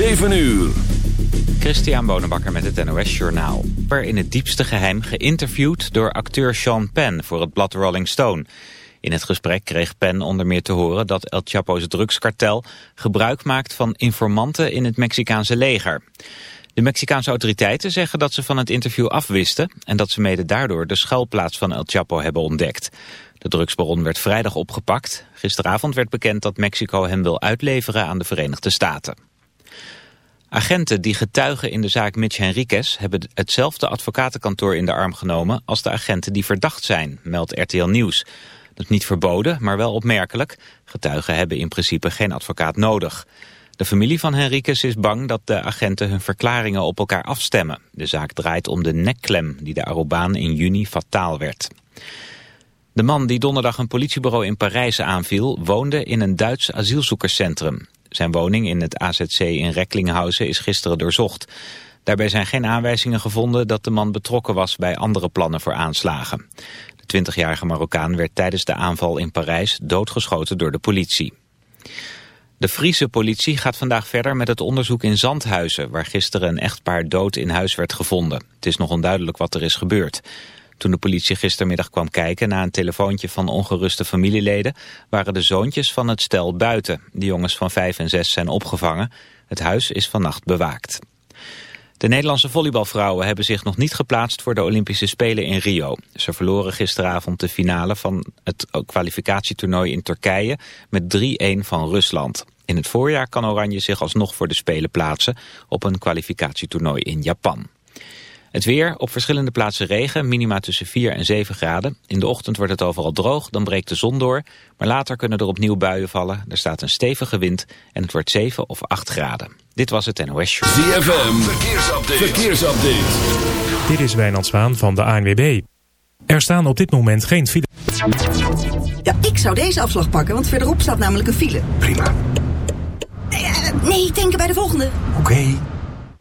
7 uur. Christian Bonenbakker met het NOS Journaal. In het diepste geheim geïnterviewd door acteur Sean Penn voor het blad Rolling Stone. In het gesprek kreeg Penn onder meer te horen dat El Chapo's drugskartel gebruik maakt van informanten in het Mexicaanse leger. De Mexicaanse autoriteiten zeggen dat ze van het interview afwisten en dat ze mede daardoor de schuilplaats van El Chapo hebben ontdekt. De drugsbaron werd vrijdag opgepakt. Gisteravond werd bekend dat Mexico hem wil uitleveren aan de Verenigde Staten. Agenten die getuigen in de zaak Mitch Henriquez hebben hetzelfde advocatenkantoor in de arm genomen als de agenten die verdacht zijn, meldt RTL Nieuws. Dat is niet verboden, maar wel opmerkelijk. Getuigen hebben in principe geen advocaat nodig. De familie van Henriquez is bang dat de agenten hun verklaringen op elkaar afstemmen. De zaak draait om de nekklem die de Arobaan in juni fataal werd. De man die donderdag een politiebureau in Parijs aanviel... woonde in een Duits asielzoekerscentrum. Zijn woning in het AZC in Recklinghausen is gisteren doorzocht. Daarbij zijn geen aanwijzingen gevonden dat de man betrokken was... bij andere plannen voor aanslagen. De 20-jarige Marokkaan werd tijdens de aanval in Parijs doodgeschoten door de politie. De Friese politie gaat vandaag verder met het onderzoek in Zandhuizen... waar gisteren een echtpaar dood in huis werd gevonden. Het is nog onduidelijk wat er is gebeurd. Toen de politie gistermiddag kwam kijken na een telefoontje van ongeruste familieleden... waren de zoontjes van het stel buiten. De jongens van vijf en zes zijn opgevangen. Het huis is vannacht bewaakt. De Nederlandse volleybalvrouwen hebben zich nog niet geplaatst voor de Olympische Spelen in Rio. Ze verloren gisteravond de finale van het kwalificatietoernooi in Turkije met 3-1 van Rusland. In het voorjaar kan Oranje zich alsnog voor de Spelen plaatsen op een kwalificatietoernooi in Japan. Het weer, op verschillende plaatsen regen, minima tussen 4 en 7 graden. In de ochtend wordt het overal droog, dan breekt de zon door. Maar later kunnen er opnieuw buien vallen. Er staat een stevige wind en het wordt 7 of 8 graden. Dit was het NOS Show. ZFM, verkeersupdate. verkeersupdate. Dit is Wijnand Zwaan van de ANWB. Er staan op dit moment geen file. Ja, ik zou deze afslag pakken, want verderop staat namelijk een file. Prima. Nee, nee denken bij de volgende. Oké.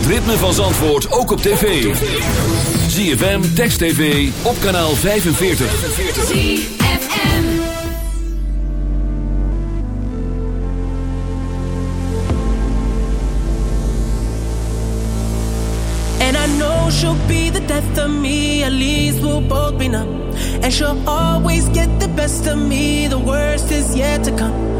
Het ritme van Zandvoort ook op tv. ZFM, Text TV, op kanaal 45. ZFM. And I know she'll be the death of me, at least we'll both be numb. And she'll always get the best of me, the worst is yet to come.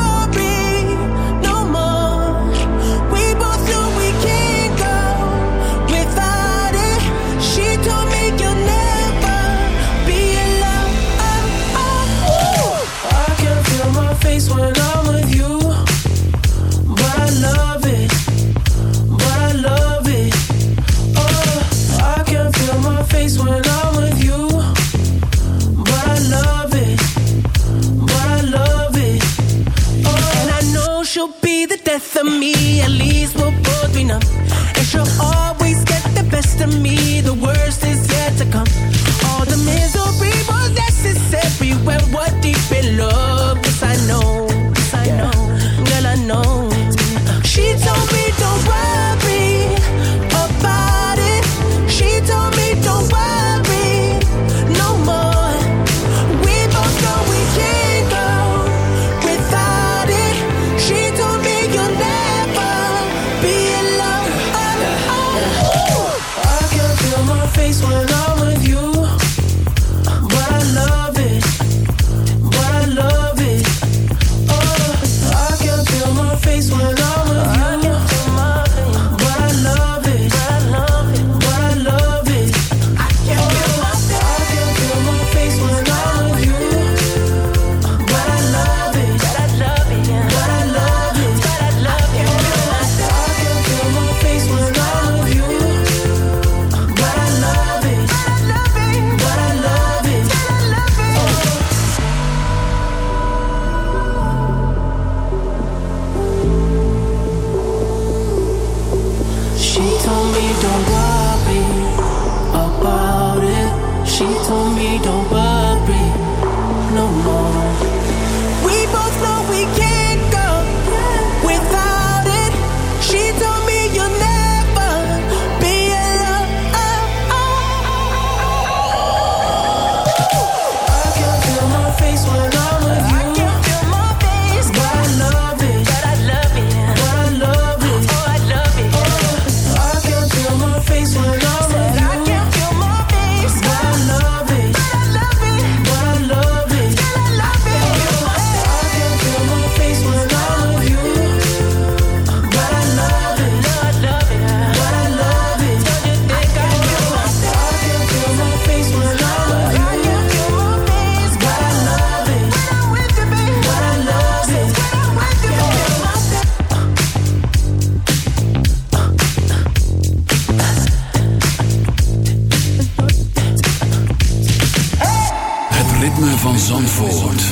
in love. Yes, I know. Van Zandvoort.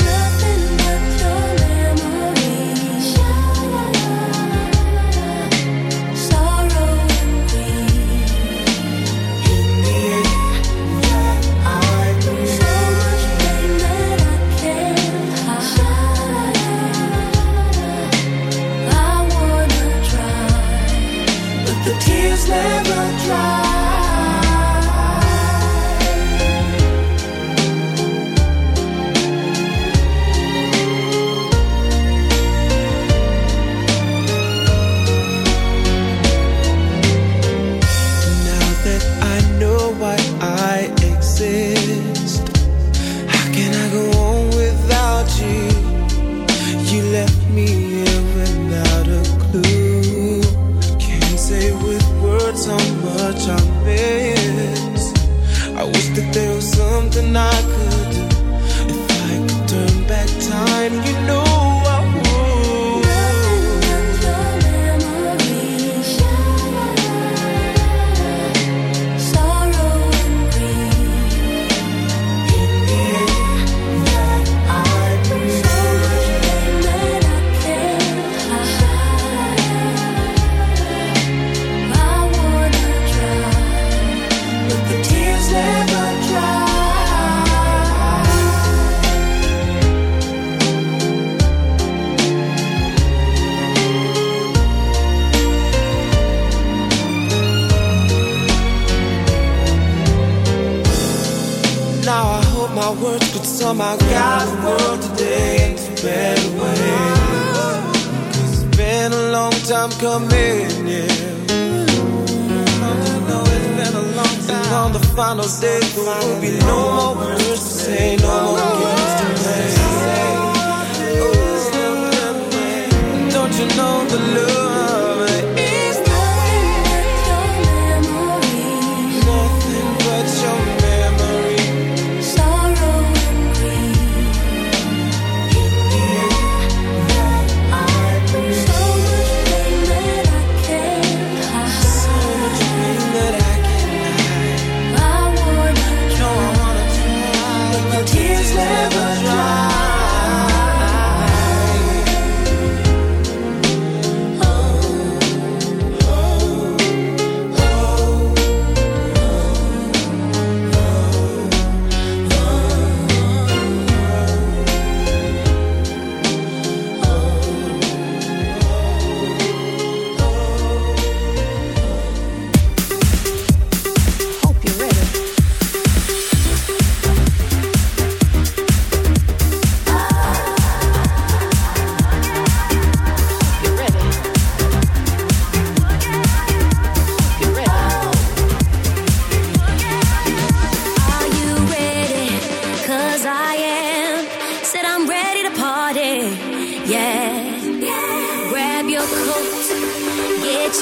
Somehow guide the world today into better it's been a long time coming, yeah. know it's been a long time. And on the final day, there will be no more words to say, no more games to play. Don't you know the love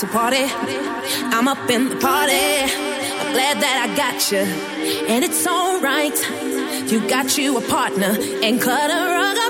to party. I'm up in the party. I'm glad that I got you. And it's alright. You got you a partner and cut a rug off.